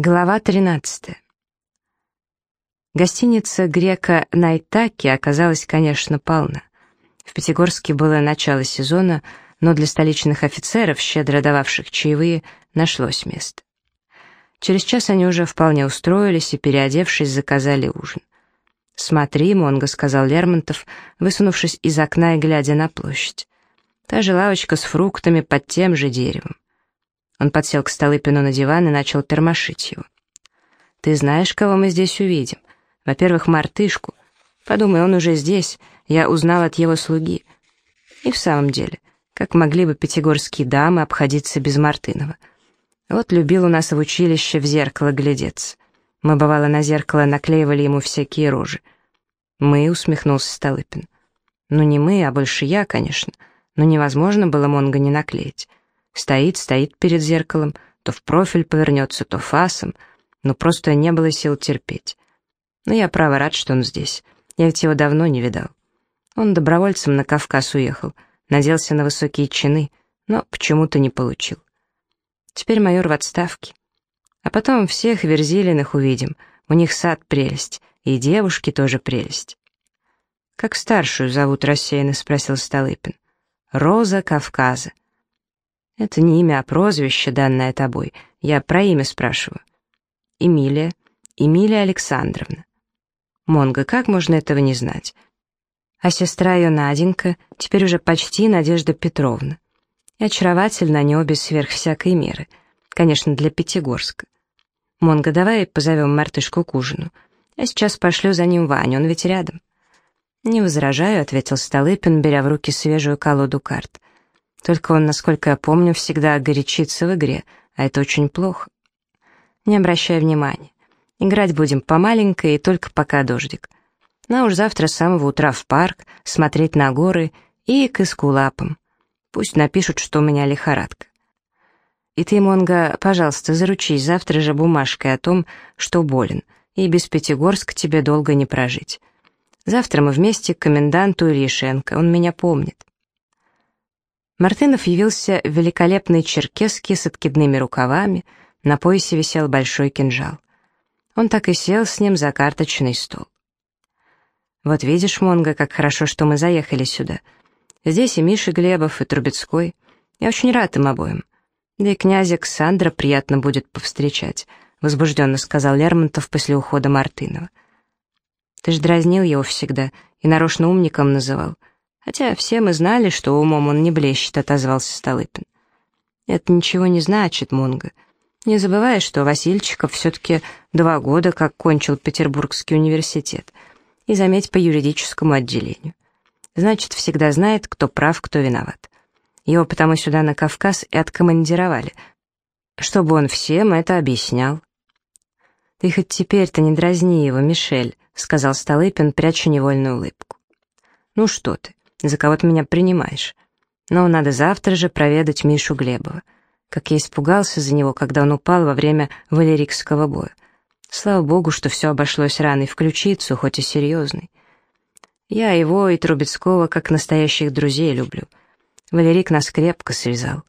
Глава 13. Гостиница «Грека Найтаки» оказалась, конечно, полна. В Пятигорске было начало сезона, но для столичных офицеров, щедро дававших чаевые, нашлось место. Через час они уже вполне устроились и, переодевшись, заказали ужин. «Смотри, Монго», — сказал Лермонтов, высунувшись из окна и глядя на площадь. «Та же лавочка с фруктами под тем же деревом. Он подсел к Столыпину на диван и начал тормошить его. «Ты знаешь, кого мы здесь увидим? Во-первых, мартышку. Подумай, он уже здесь. Я узнал от его слуги. И в самом деле, как могли бы пятигорские дамы обходиться без Мартынова? Вот любил у нас в училище в зеркало глядеться. Мы, бывало, на зеркало наклеивали ему всякие рожи. «Мы», — усмехнулся Столыпин. «Ну, не мы, а больше я, конечно. Но невозможно было Монго не наклеить. Стоит, стоит перед зеркалом, то в профиль повернется, то фасом. но просто не было сил терпеть. Но я, право, рад, что он здесь. Я ведь его давно не видал. Он добровольцем на Кавказ уехал, надеялся на высокие чины, но почему-то не получил. Теперь майор в отставке. А потом всех Верзилиных увидим. У них сад прелесть, и девушки тоже прелесть. «Как старшую зовут рассеянно?» — спросил Столыпин. «Роза Кавказа». Это не имя, а прозвище, данное тобой. Я про имя спрашиваю. Эмилия. Эмилия Александровна. Монго, как можно этого не знать? А сестра ее Наденька, теперь уже почти Надежда Петровна. И очаровательно они обе сверх всякой меры. Конечно, для Пятигорска. Монго, давай позовем мартышку к ужину. Я сейчас пошлю за ним Ваню, он ведь рядом. «Не возражаю», — ответил Столыпин, беря в руки свежую колоду карт. Только он, насколько я помню, всегда горячится в игре, а это очень плохо. Не обращай внимания. Играть будем по маленькой и только пока дождик. На уж завтра с самого утра в парк, смотреть на горы и к эскулапам. Пусть напишут, что у меня лихорадка. И ты, Монго, пожалуйста, заручись завтра же бумажкой о том, что болен, и без Пятигорска тебе долго не прожить. Завтра мы вместе к коменданту Ильишенко, он меня помнит. Мартынов явился в великолепной черкеске с откидными рукавами, на поясе висел большой кинжал. Он так и сел с ним за карточный стол. «Вот видишь, Монго, как хорошо, что мы заехали сюда. Здесь и Миша Глебов, и Трубецкой. Я очень рад им обоим. Да и князя Александра приятно будет повстречать», — возбужденно сказал Лермонтов после ухода Мартынова. «Ты ж дразнил его всегда и нарочно умником называл. Хотя все мы знали, что умом он не блещет, отозвался Столыпин. Это ничего не значит, Монго. Не забывай, что Васильчиков все-таки два года как кончил Петербургский университет. И заметь по юридическому отделению. Значит, всегда знает, кто прав, кто виноват. Его потому сюда на Кавказ и откомандировали, чтобы он всем это объяснял. «Ты хоть теперь-то не дразни его, Мишель», — сказал Столыпин, пряча невольную улыбку. «Ну что ты, за кого ты меня принимаешь. Но надо завтра же проведать Мишу Глебова. Как я испугался за него, когда он упал во время валерикского боя. Слава богу, что все обошлось раной в ключицу, хоть и серьезной. Я его и Трубецкого как настоящих друзей люблю. Валерик нас крепко связал.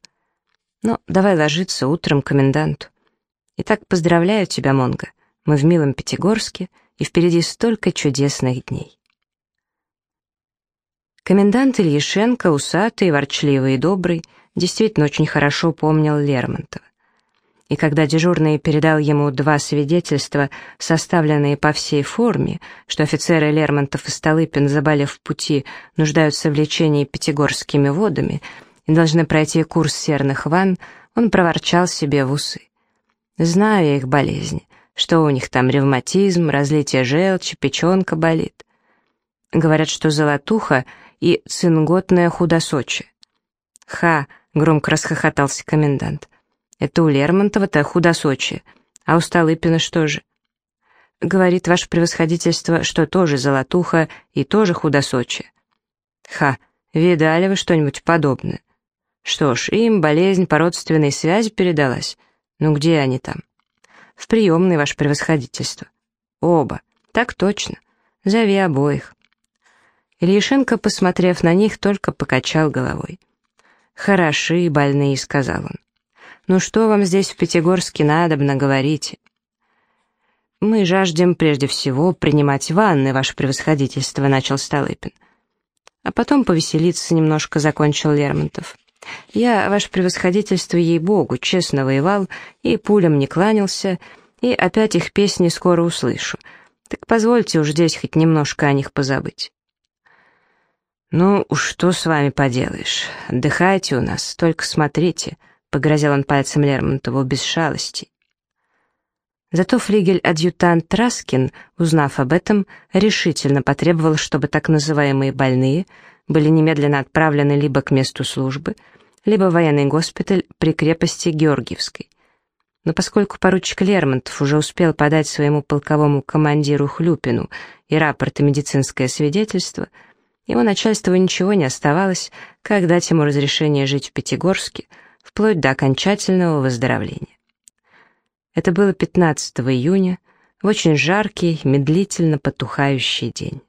Но давай ложиться утром коменданту. Итак, поздравляю тебя, Монго. Мы в милом Пятигорске, и впереди столько чудесных дней. Комендант Ильишенко, усатый, ворчливый и добрый, действительно очень хорошо помнил Лермонтова. И когда дежурный передал ему два свидетельства, составленные по всей форме, что офицеры Лермонтов и Столыпин, заболев в пути, нуждаются в лечении пятигорскими водами и должны пройти курс серных ванн, он проворчал себе в усы. «Знаю я их болезни, что у них там ревматизм, разлитие желчи, печенка болит. Говорят, что золотуха и цинготное худосочие. «Ха!» — громко расхохотался комендант. «Это у Лермонтова-то худосочие, а у Столыпина что же?» «Говорит ваше превосходительство, что тоже золотуха и тоже худосочие». «Ха! Видали вы что-нибудь подобное?» «Что ж, им болезнь по родственной связи передалась. Ну где они там?» «В приемной, ваше превосходительство». «Оба. Так точно. Зови обоих». Ильишенко, посмотрев на них, только покачал головой. «Хороши, больные», — сказал он. «Ну что вам здесь в Пятигорске надобно, говорите?» «Мы жаждем прежде всего принимать ванны, ваше превосходительство», — начал Столыпин. А потом повеселиться немножко закончил Лермонтов. «Я, ваше превосходительство, ей-богу, честно воевал и пулям не кланялся, и опять их песни скоро услышу. Так позвольте уж здесь хоть немножко о них позабыть». «Ну, что с вами поделаешь? Отдыхайте у нас, только смотрите», — погрозил он пальцем Лермонтову без шалости. Зато флигель-адъютант Траскин, узнав об этом, решительно потребовал, чтобы так называемые больные были немедленно отправлены либо к месту службы, либо в военный госпиталь при крепости Георгиевской. Но поскольку поручик Лермонтов уже успел подать своему полковому командиру Хлюпину и рапорт и медицинское свидетельство, его начальству ничего не оставалось, как дать ему разрешение жить в Пятигорске, вплоть до окончательного выздоровления. Это было 15 июня, в очень жаркий, медлительно потухающий день.